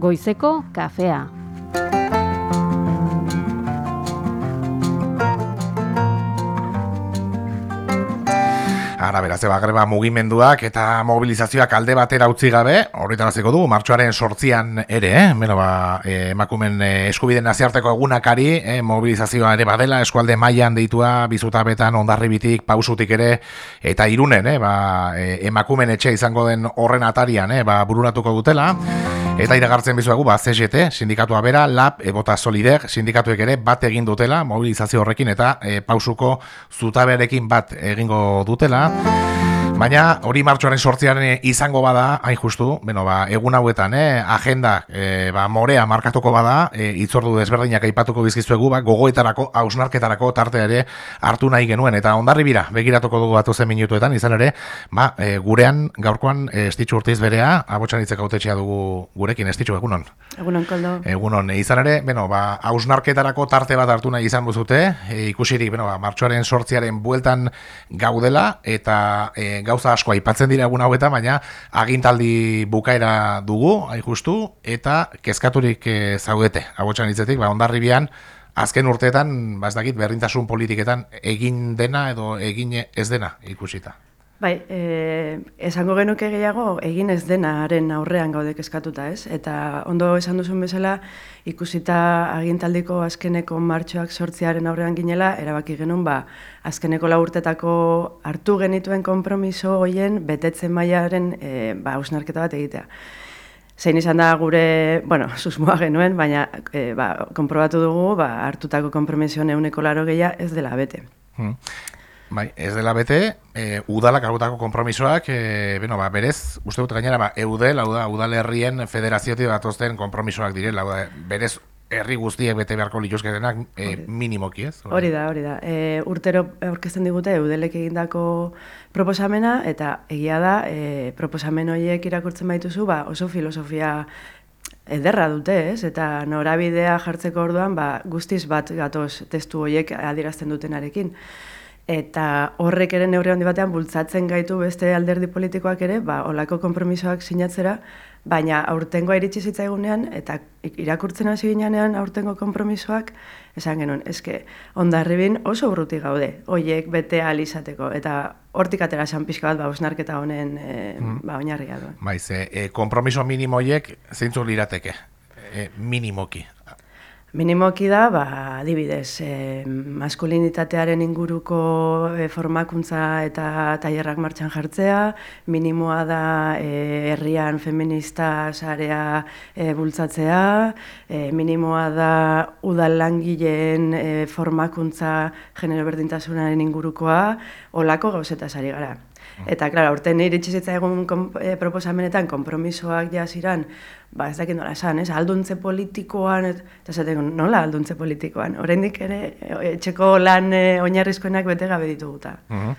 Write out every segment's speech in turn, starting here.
goizeko kafea. Ara, beraz, eba greba mugimenduak eta mobilizazioak alde batera utzi gabe, horretan hasiko du, martxoaren sortzian ere, eh? Beno, ba, eh, emakumen eh, eskubiden naziarteko egunakari, eh, mobilizazioa ere badela, eskualde mailan deitua, bizutabetan, ondarribitik, pausutik ere, eta irunen, eh, ba, eh, emakumen etxe izango den horren atarian, eh, ba, bururatuko dutela. Eta iragartzen bizuegu, ba, CGT, sindikatua bera, LAB, ebota solider, sindikatuek ere bat egin dutela, mobilizazio horrekin eta e, pausuko zutabearekin bat egingo dutela. Baina hori martxoaren sortziaren eh, izango bada, hain justu, bueno, ba, egun hauetan, eh, agenda e, ba, morea markatuko bada, e, itzordu desberdinak aipatuko bizkizuegu, ba, gogoetarako, hausnarketarako tartea ere hartu nahi genuen. Eta ondarri bira, begiratuko dugu batu minutuetan, izan ere, ba, e, gurean, gaurkoan, e, estitxu urtiz berea, abotxan itzek dugu gurekin, estitxu, egunon. Egunon, koldo. Egunon, izan ere, bueno, ba, hausnarketarako tarte bat hartu nahi izan buzute, e, ikusirik, bueno, ba, martxoaren sortziaren bueltan gaudela, eta e, gauza asko aipatzen dira egun hauetan, baina agintaldi bukaera dugu, hain justu, eta kezkaturik e, zaudete. Agotxan hitzetik, ba, ondarribian, azken urteetan, ba, ez dakit, berdintasun politiketan egin dena edo egin ez dena ikusita. Bai, e, esango genuke gehiago egin ez denaren aurrean gaudek eskatuta, ez? Eta ondo esan duzun bezala, ikusita agintaldiko azkeneko martxoak sortziaren aurrean ginela, erabaki genuen, ba, azkeneko laurtetako hartu genituen konpromiso hoien betetzen mailaren e, ba, ausnarketa bat egitea. Zein izan da gure, bueno, susmoa genuen, baina e, ba, konprobatu dugu, ba, hartutako konpromiso neuneko laro gehiago ez dela bete. Hmm. Bai, ez dela bete, e, udalak agutako kompromisoak, e, bueno, ba, berez, uste dut gainera, ba, eudel, hau da, udal herrien federaziotik batozten kompromisoak direla, da, berez, herri guztiek bete beharko lituzke denak e, minimoki, ez? Hori da, hori da. E, urtero aurkezten digute eudelek egindako proposamena, eta egia da, e, proposamen horiek irakurtzen baituzu, ba, oso filosofia ederra dute, ez? Eta norabidea jartzeko orduan, ba, guztiz bat gatoz testu horiek adierazten dutenarekin eta horrek ere neurri handi batean bultzatzen gaitu beste alderdi politikoak ere, ba, olako konpromisoak sinatzera, baina aurtengoa iritsi zitzaigunean, eta irakurtzen hasi ginean aurtengo konpromisoak, esan genuen, eske, ondarribin oso bruti gaude, hoiek bete alizateko, eta hortik atera san pixka bat, ba, osnarketa honen e, mm. ba, oinarria du. Baiz, e, e, kompromiso minimoiek zeintzuk lirateke, e, minimoki, Minimoki da, ba, adibidez, e, maskulinitatearen inguruko e, formakuntza eta tailerrak martxan jartzea, minimoa da e, herrian feminista sarea e, bultzatzea, e, minimoa da udal langileen e, formakuntza genero berdintasunaren ingurukoa, olako gauzeta sari gara. Eta, klar, urten iritsi egun e, proposamenetan, kompromisoak jaziran, ba, ez dakit nola esan, ez, alduntze politikoan, eta zaten, nola alduntze politikoan, oraindik ere, etxeko lan e, oinarrizkoenak bete gabe dituguta. Uh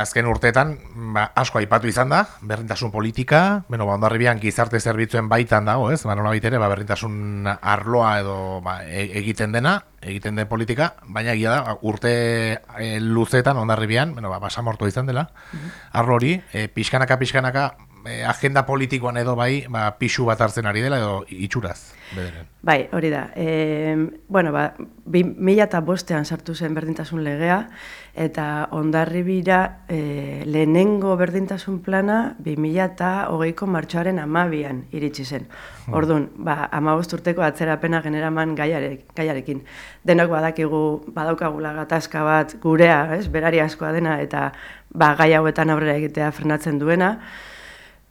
azken urteetan, ba, asko aipatu izan da, berdintasun politika, bueno, ba, ondarribian gizarte zerbitzuen baitan dago, ez, ba, nola baitere, ba, berdintasun arloa edo ba, e, egiten dena, egiten den politika, baina egia da, urte e, luzetan ondarribian, bueno, ba, basamortu izan dela, arlo hori, e, pixkanaka, pixkanaka, e, agenda politikoan edo bai, ba, pixu bat hartzen ari dela edo itxuraz. Bederen. Bai, hori da. E, bueno, ba, mila eta bostean sartu zen berdintasun legea, eta ondarri bira e, lehenengo berdintasun plana bi mila eta hogeiko martxoaren amabian iritsi zen. Hmm. Orduan, ba, ama urteko atzerapena generaman gaiarek, gaiarekin. Denok badakigu badaukagula gatazka bat gurea, ez, berari askoa dena, eta ba, gai hauetan aurrera egitea frenatzen duena,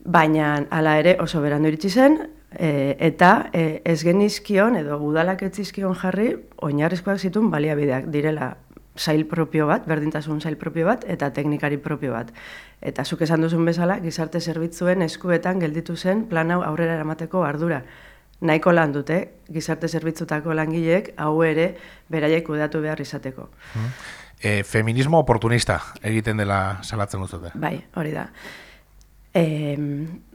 baina hala ere oso berandu iritsi zen, e, eta e, ez genizkion edo udalak etzizkion jarri oinarrizkoak zituen baliabideak direla sail propio bat, berdintasun sail propio bat, eta teknikari propio bat. Eta zuk esan duzun bezala, gizarte zerbitzuen eskuetan gelditu zen plan hau aurrera eramateko ardura. Nahiko lan dute, gizarte zerbitzutako langileek hau ere beraiek kudatu behar izateko. E, feminismo oportunista egiten dela salatzen duzute. Bai, hori da. E,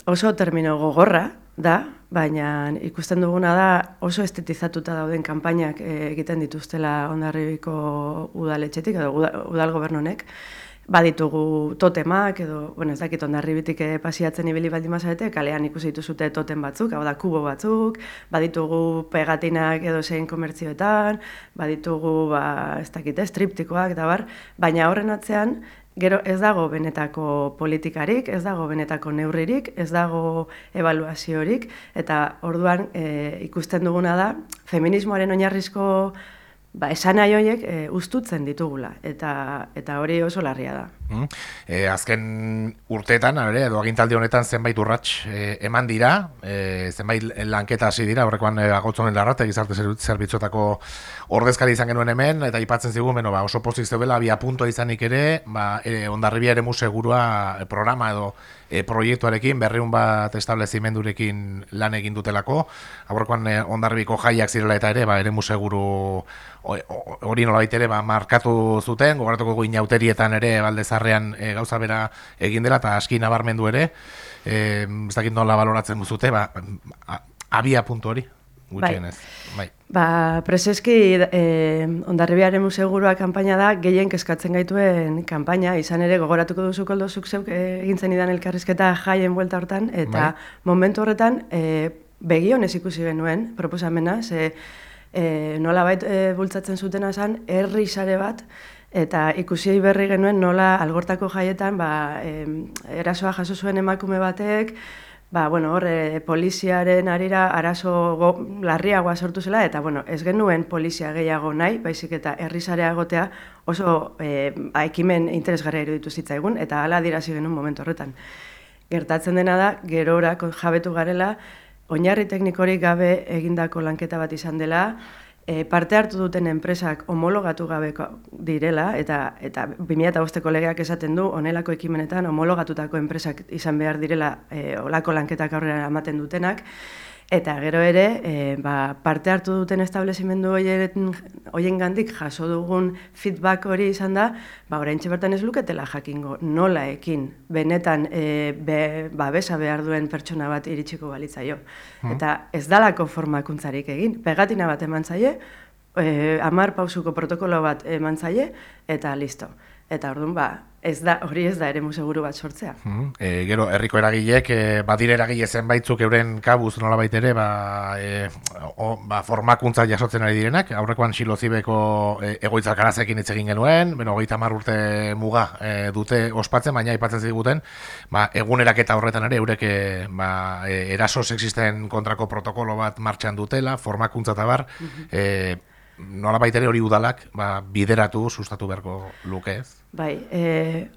oso termino gogorra da, baina ikusten duguna da oso estetizatuta dauden kanpainak egiten dituztela ondarribiko udaletxetik edo udal gobernonek. baditugu totemak edo, bueno, ez dakit ondarribitik eh, pasiatzen ibili baldin mazarete, kalean ikusi dituzute totem batzuk, hau da kubo batzuk, baditugu pegatinak edo zein komertzioetan, baditugu, ba, ez dakit, striptikoak, eta bar, baina horren atzean, Gero ez dago benetako politikarik, ez dago benetako neurririk, ez dago evaluaziorik, eta orduan e, ikusten duguna da, feminismoaren oinarrizko ba, esan nahi horiek e, ustutzen ditugula, eta, eta hori oso larria da. Mm. E, azken urteetan, ere, edo agintaldi honetan zenbait urrats e, eman dira, e, zenbait lanketa hasi dira, horrekoan e, agotzonen larrat, egizarte zerbitzotako ordezkari izan genuen hemen, eta ipatzen zigu, beno, ba, oso pozik zeudela, bia punto izanik ere, ba, e, ondarribia ere musegurua programa edo e, proiektuarekin, berreun bat establezimendurekin lan egin dutelako, aurrekoan e, ondarribiko jaiak zirela eta ere, ba, ere museguru hori nolabait ere ba, markatu zuten, gogoratuko gu inauterietan ere baldezarrean e, gauza bera egin dela eta aski nabarmendu ere, e, ez dakit nola baloratzen duzute, ba, abia puntu hori. Gutxienez. Bai. bai. Ba, preseski eh, ondarribiaren musegurua kanpaina da gehien kezkatzen gaituen kanpaina, izan ere gogoratuko duzu koldo zuk zeuk eh, egintzen idan elkarrizketa jaien buelta hortan, eta bai. momentu horretan eh, begionez ikusi genuen proposamena, ze eh, nola bait eh, bultzatzen zutena zen, herri sare bat, eta ikusi berri genuen nola algortako jaietan ba, eh, erasoa jaso zuen emakume batek, ba, bueno, hor, e, poliziaren arira arazo go, larriagoa sortu zela, eta, bueno, ez genuen polizia gehiago nahi, baizik eta herrizarea egotea oso e, ekimen interesgarria iruditu zitzaigun, eta hala dirazi genuen momentu horretan. Gertatzen dena da, gerora jabetu garela, oinarri teknikorik gabe egindako lanketa bat izan dela, e, parte hartu duten enpresak homologatu gabeko direla, eta eta 2005ko legeak esaten du, onelako ekimenetan homologatutako enpresak izan behar direla e, olako lanketak aurrera ematen dutenak, Eta gero ere, e, ba, parte hartu duten establezimendu hoien gandik jaso dugun feedback hori izan da, ba, orain bertan ez luketela jakingo nola ekin benetan e, be, ba, besa behar duen pertsona bat iritsiko balitzaio. Hmm. Eta ez dalako formakuntzarik egin, pegatina bat eman zaie, e, amar pausuko protokolo bat eman zaie, eta listo. Eta orduan, ba, ez da, hori ez da ere seguru bat sortzea. Mm gero, herriko eragilek, e, badire eragile zenbaitzuk euren kabuz nola ere, ba, e, o, ba, formakuntza jasotzen ari direnak, aurrekoan silozibeko e, egoitzak arazekin hitz egin genuen, beno, hogeita urte muga e, dute ospatzen, baina aipatzen ziguten, ba, egunerak eta horretan ere, eurek e, ba, e, eraso sexisten kontrako protokolo bat martxan dutela, formakuntza eta bar, mm nola baitere hori udalak ba, bideratu, sustatu beharko luke ez? Bai, e,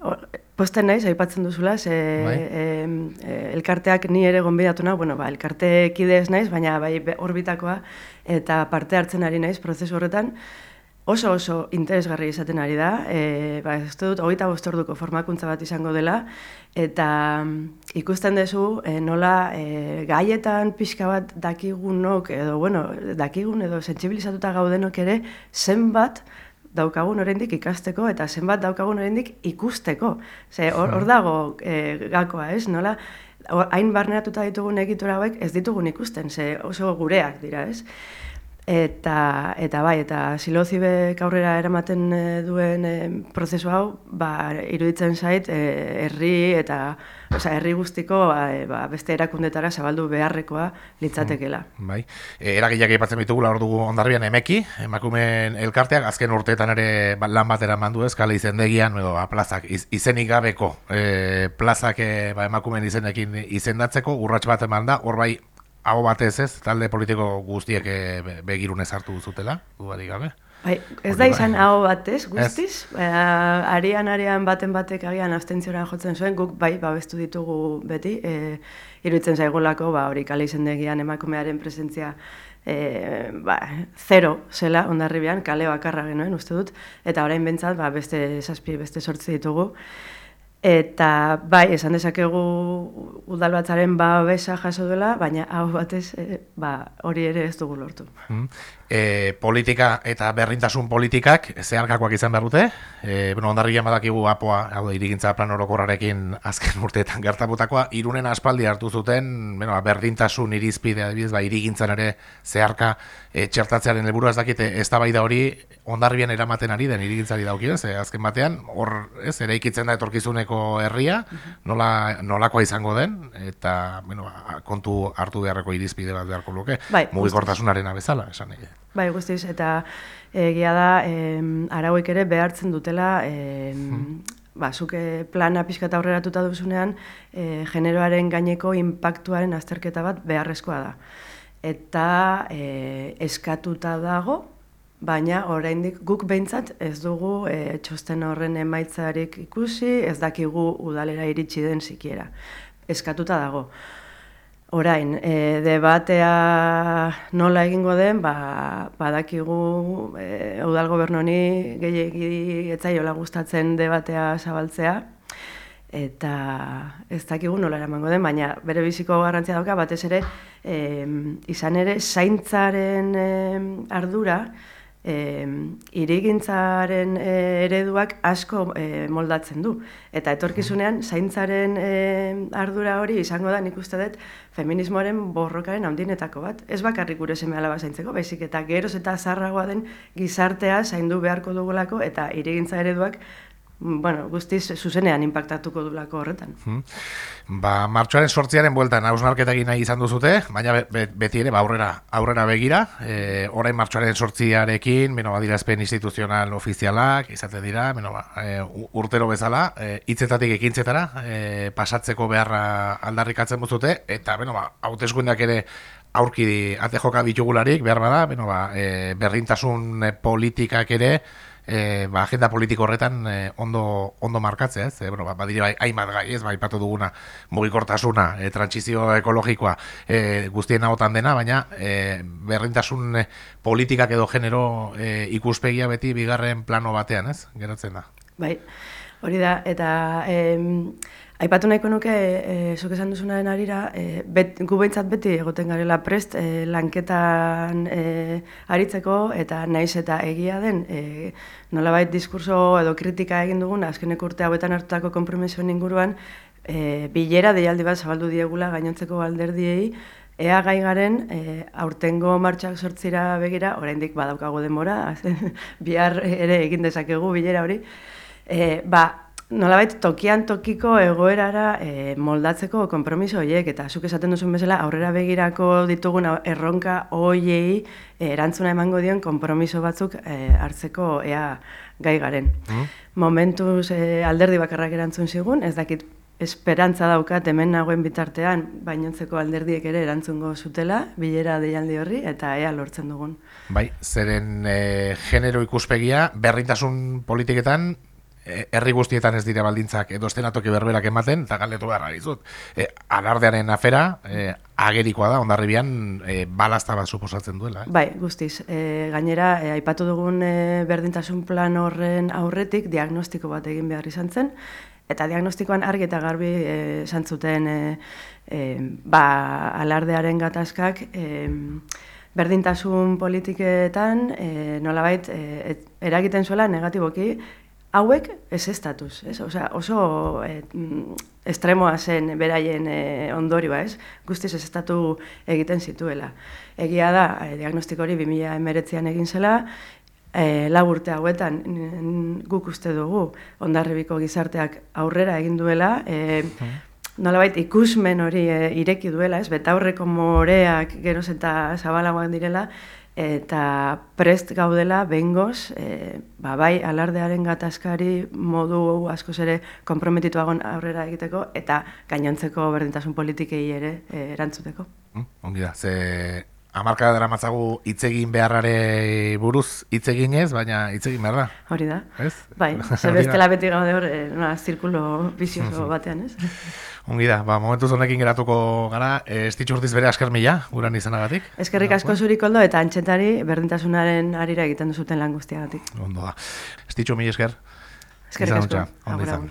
posten naiz, aipatzen duzula, ze, bai? e, elkarteak ni ere gonbidatu nahi, bueno, ba, elkarte kidez naiz, baina bai orbitakoa, eta parte hartzen ari naiz prozesu horretan, oso oso interesgarri izaten ari da, e, ba, ez dut, hogeita bostorduko formakuntza bat izango dela, eta mm, ikusten duzu e, nola e, gaietan pixka bat dakigunok, edo, bueno, dakigun edo sentsibilizatuta gaudenok ere, zenbat daukagun oraindik ikasteko, eta zenbat daukagun oraindik ikusteko. Ze, hor, hor dago e, gakoa, ez? Nola, hain barneratuta ditugun egitura hauek ez ditugun ikusten, ze oso gureak dira, ez? Eta, eta bai, eta silozibek aurrera eramaten eh, duen e, prozesu hau, ba, iruditzen zait, e, herri eta oza, herri guztiko ba, beste erakundetara zabaldu beharrekoa litzatekela. Mm, bai, e, eragileak aipatzen ditugu hor dugu ondarrian emeki, emakumen elkarteak, azken urteetan ere ba, lan batera mandu ez, kale izendegian, edo, ba, plazak, iz, izenik gabeko e, plazak ba, emakumen izenekin izendatzeko, urrats bat eman da, hor bai, hau batez ez, talde politiko guztiek eh, begirune sartu duzutela, duari gabe? Bai, ez da izan bai. hau batez, guztiz, uh, arian arian baten batek agian abstentziora jotzen zuen, guk bai, babestu ditugu beti, e, iruditzen zaigulako, ba, hori kale izendegian emakumearen presentzia e, ba, zero zela ondarribian, kale bakarra genuen, uste dut, eta orain bentsat, ba, beste zazpi, beste sortzi ditugu, Eta bai, esan dezakegu udalbatzaren babesa jaso dela, baina hau batez e, ba, hori ere ez dugu lortu. Mm. E, politika eta berrintasun politikak zeharkakoak izan behar dute. E, bueno, ondarrian badakigu apoa, hau da, irigintza plan orokorrarekin azken urteetan gertabutakoa, irunen aspaldi hartu zuten, bueno, ba, berdintasun irizpide, adibidez, ba, irigintzan ere zeharka e, txertatzearen helburu ez dakite, ez da hori ondarrian eramaten ari den irigintzari daukien, ze azken batean, hor, ez, ere ikitzen da etorkizuneko herria, nola, nolakoa izango den, eta, bueno, kontu hartu beharreko irizpide bat beharko luke, bai, mugikortasunaren bezala, esan nahi. Bai, guztiz, eta egia da, em, arauik ere behartzen dutela, em, ba, zuke plana pixka eta aurreratuta duzunean, e, generoaren gaineko impactuaren azterketa bat beharrezkoa da. Eta e, eskatuta dago, baina oraindik guk behintzat ez dugu e, txosten horren emaitzarik ikusi, ez dakigu udalera iritsi den sikiera. Eskatuta dago. Orain, e, debatea nola egingo den, ba, badakigu e, udal gobernoni gehiagi etzaiola gustatzen debatea zabaltzea, eta ez dakigu nola eramango den, baina bere biziko garrantzia dauka, batez ere, e, izan ere, zaintzaren e, ardura, e, irigintzaren e, ereduak asko e, moldatzen du. Eta etorkizunean, zaintzaren e, ardura hori izango da nik uste dut feminismoaren borrokaren handinetako bat. Ez bakarrik gure seme alaba zaintzeko, baizik eta geroz eta zarragoa den gizartea zaindu beharko dugulako eta irigintza ereduak bueno, guztiz zuzenean impactatuko dulako horretan. Hmm. Ba, martxoaren sortziaren bueltan hausnarketa egin nahi izan duzute, baina beti ere, ba, aurrera, aurrera begira, e, orain martxoaren sortziarekin, beno, badirazpen instituzional ofizialak, izate dira, beno, ba, e, urtero bezala, e, hitzetatik ekintzetara, e, pasatzeko beharra aldarrikatzen buzute, eta, beno, ba, hauteskundeak ere aurki ate joka bitugularik, behar bada, beno, ba, e, berrintasun politikak ere, e, ba, agenda politiko horretan e, ondo, ondo markatzea, ez? E, bueno, ba, badire bai, hainbat gai, ez, bai, patu duguna, mugikortasuna, e, trantsizio ekologikoa, e, guztien ahotan dena, baina e, berrintasun politikak edo genero e, ikuspegia beti bigarren plano batean, ez? Geratzen da. Bai, hori da, eta... Em, Aipatu nahiko nuke, e, zuk esan duzunaren arira, e, bet, gu behintzat beti egoten garela prest e, lanketan e, aritzeko eta naiz eta egia den e, nolabait diskurso edo kritika egin dugun, azkenek urte hauetan hartutako kompromisoen inguruan, e, bilera deialdi bat zabaldu diegula gainontzeko alderdiei, Ea gai garen, e, aurtengo martxak sortzira begira, oraindik badaukago demora, bihar ere egin dezakegu bilera hori, e, ba, nolabait tokian tokiko egoerara e, moldatzeko konpromiso horiek eta zuk esaten duzun bezala aurrera begirako ditugun erronka hoiei e, erantzuna emango dion konpromiso batzuk e, hartzeko ea gai garen. Mm. Momentuz e, alderdi bakarrak erantzun zigun, ez dakit esperantza daukat hemen nagoen bitartean bainontzeko alderdiek ere erantzungo zutela bilera deialdi horri eta ea lortzen dugun. Bai, zeren e, genero ikuspegia berrintasun politiketan herri guztietan ez dira baldintzak edo estenatoki berberak ematen, eta galdetu behar dizut. E, alardearen afera, e, agerikoa da, ondarribian e, balazta bat suposatzen duela. Eh? Bai, guztiz. E, gainera, e, aipatu dugun e, berdintasun plan horren aurretik, diagnostiko bat egin behar izan zen, eta diagnostikoan argi eta garbi e, zantzuten e, e, ba, alardearen gatazkak, e, berdintasun politiketan e, nolabait e, eragiten zuela negatiboki hauek ez estatuz, ez? Osea, oso e, estremoa zen beraien e, ondorioa, ez? Guztiz ez estatu egiten zituela. Egia da, e, diagnostiko hori 2019an egin zela, e, lau urte hauetan guk uste dugu ondarribiko gizarteak aurrera egin duela, e, nolabait ikusmen hori e, ireki duela, ez? Betaurreko moreak geroz eta zabalagoak direla, eta prest gaudela bengoz, e, ba, bai alardearen gatazkari modu askoz ere komprometituagon aurrera egiteko eta gainontzeko berdintasun politikei ere e, erantzuteko. Mm, ongi da, ze amarka dara matzagu itzegin beharrare buruz itzegin ez, baina itzegin behar da. Hori da. Ez? Bai, ze bestela beti gaude hor, e, zirkulo bizioso batean, ez? Ongi da, ba, momentu zonekin geratuko gara, ez urtiz bere asker mila, guran izanagatik. Eskerrik asko zurik oldo eta antxetari berdintasunaren arira egiten duzuten lan guztiagatik. Ondo da. Ez mila esker. Eskerrik asko.